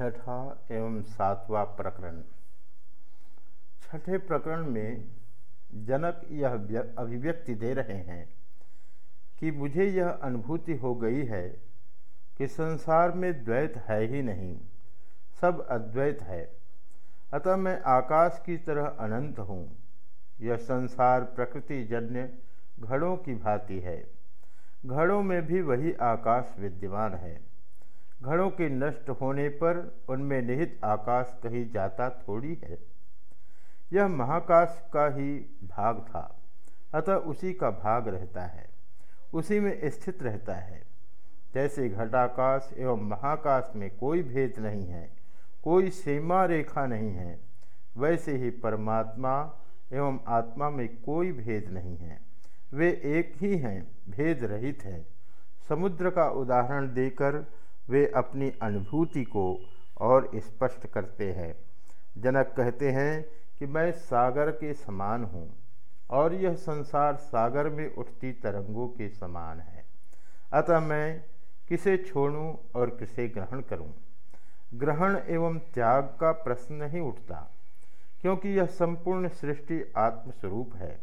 छठा एवं सातवां प्रकरण। छठे प्रकरण में जनक यह अभिव्यक्ति दे रहे हैं कि मुझे यह अनुभूति हो गई है कि संसार में द्वैत है ही नहीं, सब अद्वैत है। अतः मैं आकाश की तरह अनंत हूँ। यह संसार प्रकृति जन्य घड़ों की भांति है। घड़ों में भी वही आकाश विद्यमान है। घड़ों के नष्ट होने पर उनमें निहित आकाश कहीं जाता थोड़ी है। यह महाकाश का ही भाग था, अतः उसी का भाग रहता है, उसी में स्थित रहता है। जैसे घटाकाश एवं महाकाश में कोई भेद नहीं है, कोई सीमा रेखा नहीं है, वैसे ही परमात्मा एवं आत्मा में कोई भेद नहीं है। वे एक ही हैं, भेद रहित हैं। समुद्र का उदाहरण देकर वे अपनी अनुभूति को और स्पष्ट करते हैं। जनक कहते हैं कि मैं सागर के समान हूँ और यह संसार सागर में उठती तरंगों के समान है। अतः मैं किसे छोड़ूं और किसे ग्रहण करूँ? ग्रहण एवं त्याग का प्रश्न नहीं उठता, क्योंकि यह संपूर्ण सृष्टि आत्मस्वरूप है।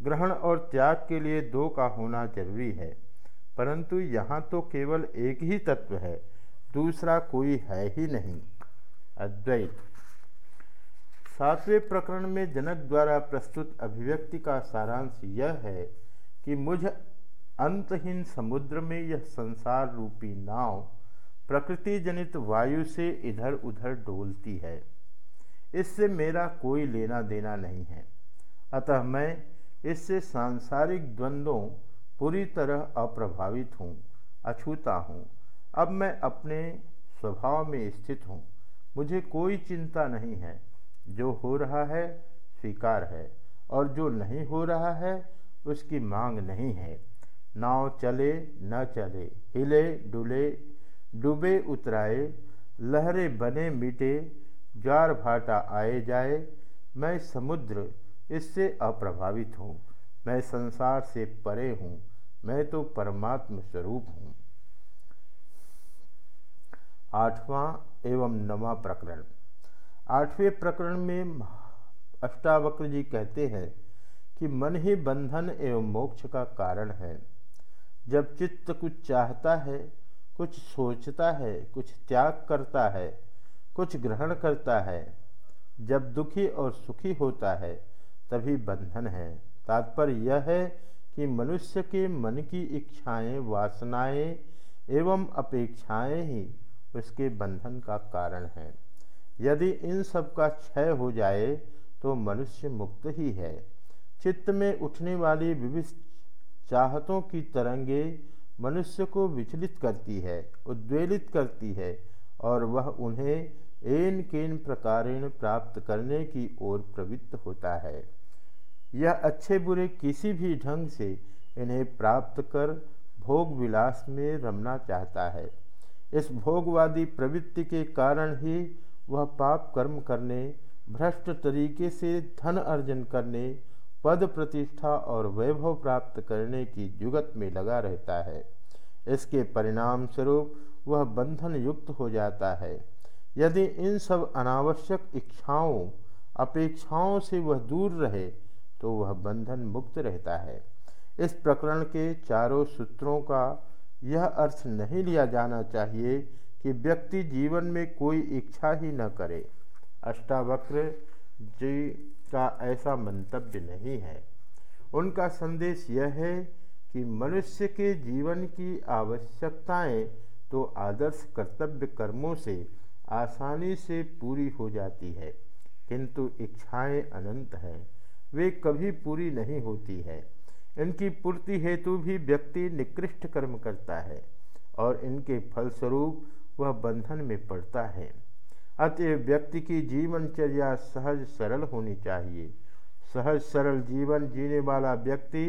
ग्रहण और त्याग के लिए दो का होना ज़रूरी है। परंतु यहाँ तो केवल एक ही तत्व है, दूसरा कोई है ही नहीं। अद्वैत सातवें प्रकरण में जनक द्वारा प्रस्तुत अभिव्यक्ति का सारांश यह है कि मुझ अंतहीन समुद्र में यह संसार रूपी नाव प्रकृति जनित वायु से इधर उधर डोलती है। इससे मेरा कोई लेना देना नहीं है। अतः मैं इससे सांसारिक द्वंद्वों पूरी तरह अप्रभावित हूँ, अछूता हूँ। अब मैं अपने स्वभाव में स्थित हूँ। मुझे कोई चिंता नहीं है। जो हो रहा है, स्वीकार है। और जो नहीं हो रहा है, उसकी मांग नहीं है। नाव चले, न चले। हिले, डुले, डूबे, उतराए। लहरें बने, मिटे। ज्वार भाटा आए, जाए। मैं समुद्र, इससे अप्रभावित हूँ। मैं संसार से परे हूँ। मैं तो परमात्म स्वरूप हूँ। आठवां एवं नवा प्रकरण। आठवें प्रकरण में अष्टावक्र जी कहते हैं कि मन ही बंधन एवं मोक्ष का कारण है। जब चित्त कुछ चाहता है, कुछ सोचता है, कुछ त्याग करता है, कुछ ग्रहण करता है, जब दुखी और सुखी होता है, तभी बंधन है। तात्पर्य यह है कि मनुष्य के मन की इच्छाएँ, वासनाएँ एवं अपेक्षाएँ ही उसके बंधन का कारण है। यदि इन सब का क्षय हो जाए तो मनुष्य मुक्त ही है। चित्त में उठने वाली विविध चाहतों की तरंगे मनुष्य को विचलित करती है, उद्वेलित करती है और वह उन्हें एन केन प्रकारेण प्राप्त करने की ओर प्रवृत्त होता है। यह अच्छे बुरे किसी भी ढंग से इन्हें प्राप्त कर भोग विलास में रमना चाहता है। इस भोगवादी प्रवृत्ति के कारण ही वह पाप कर्म करने, भ्रष्ट तरीके से धन अर्जन करने, पद प्रतिष्ठा और वैभव प्राप्त करने की जुगत में लगा रहता है। इसके परिणाम स्वरूप वह बंधन युक्त हो जाता है। यदि इन सब अनावश्यक इच्छाओं, अपेक्षाओं से वह दूर रहे तो वह बंधन मुक्त रहता है। इस प्रकरण के चारों सूत्रों का यह अर्थ नहीं लिया जाना चाहिए कि व्यक्ति जीवन में कोई इच्छा ही न करे। अष्टावक्र जी का ऐसा मंतव्य नहीं है। उनका संदेश यह है कि मनुष्य के जीवन की आवश्यकताएँ तो आदर्श कर्तव्य कर्मों से आसानी से पूरी हो जाती है, किंतु इच्छाएँ अनंत हैं। वे कभी पूरी नहीं होती है। इनकी पूर्ति हेतु भी व्यक्ति निकृष्ट कर्म करता है और इनके फलस्वरूप वह बंधन में पड़ता है। अतएव व्यक्ति की जीवनचर्या सहज सरल होनी चाहिए। सहज सरल जीवन जीने वाला व्यक्ति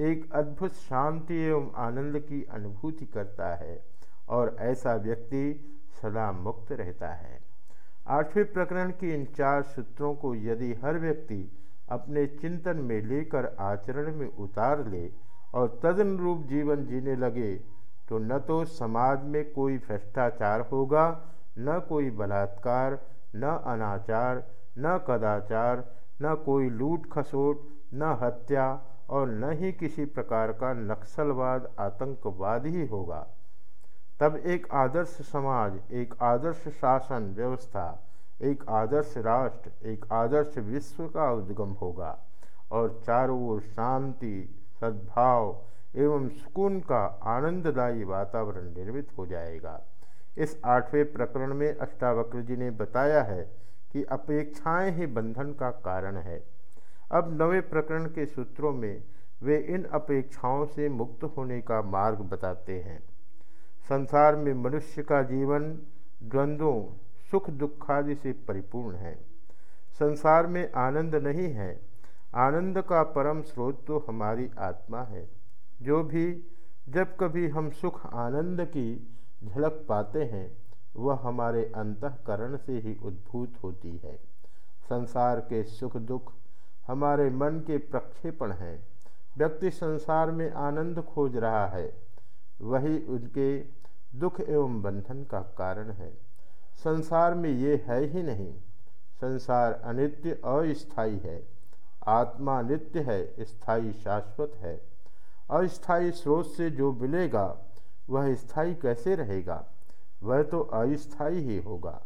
एक अद्भुत शांति एवं आनंद की अनुभूति करता है और ऐसा व्यक्ति सदा मुक्त रहता है। आठवें प्रकरण के इन चार सूत्रों को यदि हर व्यक्ति अपने चिंतन में लेकर आचरण में उतार ले और तदनुरूप जीवन जीने लगे तो न तो समाज में कोई भ्रष्टाचार होगा, न कोई बलात्कार, न अनाचार, न कदाचार, न कोई लूट खसोट, न हत्या और न ही किसी प्रकार का नक्सलवाद, आतंकवाद ही होगा। तब एक आदर्श समाज, एक आदर्श शासन व्यवस्था एक आदर्श राष्ट्र, एक आदर्श विश्व का उद्गम होगा और चारों ओर शांति, सद्भाव एवं सुकून का आनंददायी वातावरण निर्मित हो जाएगा। इस आठवें प्रकरण में अष्टावक्र जी ने बताया है कि अपेक्षाएँ ही बंधन का कारण है। अब नवे प्रकरण के सूत्रों में वे इन अपेक्षाओं से मुक्त होने का मार्ग बताते हैं। संसार में मनुष्य का जीवन द्वंद्वों सुख दुखादि से परिपूर्ण है। संसार में आनंद नहीं है। आनंद का परम स्रोत तो हमारी आत्मा है। जो भी, जब कभी हम सुख आनंद की झलक पाते हैं, वह हमारे अंतकरण से ही उद्भूत होती है। संसार के सुख दुख हमारे मन के प्रक्षेपण हैं। व्यक्ति संसार में आनंद खोज रहा है। वही उनके दुख एवं बंधन का कारण है। संसार में ये है ही नहीं। संसार अनित्य अस्थाई है। आत्मा नित्य है, स्थायी शाश्वत है। अस्थाई स्रोत से जो मिलेगा, वह स्थायी कैसे रहेगा? वह तो अस्थाई ही होगा।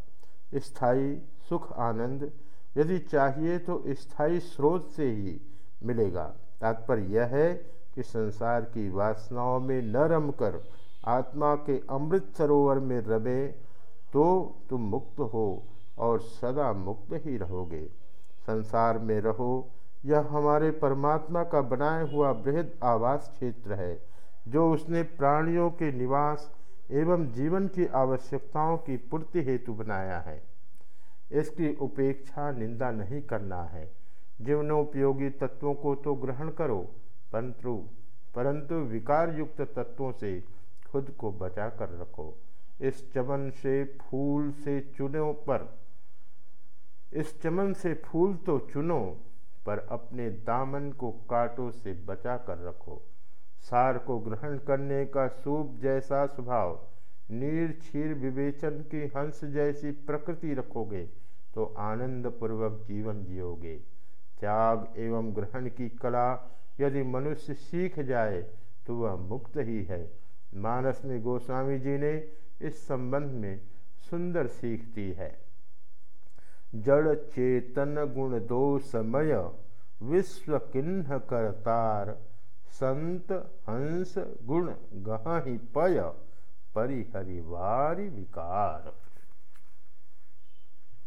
स्थायी सुख आनंद यदि चाहिए तो स्थायी स्रोत से ही मिलेगा। तात्पर्य यह है कि संसार की वासनाओं में न रमकर आत्मा के अमृत सरोवर में रमे तो तुम मुक्त हो और सदा मुक्त ही रहोगे। संसार में रहो, यह हमारे परमात्मा का बनाया हुआ बृहद आवास क्षेत्र है, जो उसने प्राणियों के निवास एवं जीवन की आवश्यकताओं की पूर्ति हेतु बनाया है। इसकी उपेक्षा निंदा नहीं करना है। जीवनोपयोगी तत्वों को तो ग्रहण करो, परंतु परंतु विकार युक्त तत्वों से खुद को बचा कर रखो। इस चमन से फूल से चुनो पर। इस चमन से फूल तो चुनो, पर अपने दामन को कांटों से बचा कर रखो। सार को ग्रहण करने का सूप जैसा स्वभाव। नीर क्षीर विवेचन की हंस जैसी प्रकृति रखोगे तो आनंद पूर्वक जीवन जियोगे। त्याग एवं ग्रहण की कला यदि मनुष्य सीख जाए तो वह मुक्त ही है। मानस में गोस्वामी जी ने इस संबंध में सुंदर सीख दी है। जड़ चेतन गुण दो समय, विश्व किन्ह करतार संत, हंस, गुण गहि पय परिहरिवारी विकार।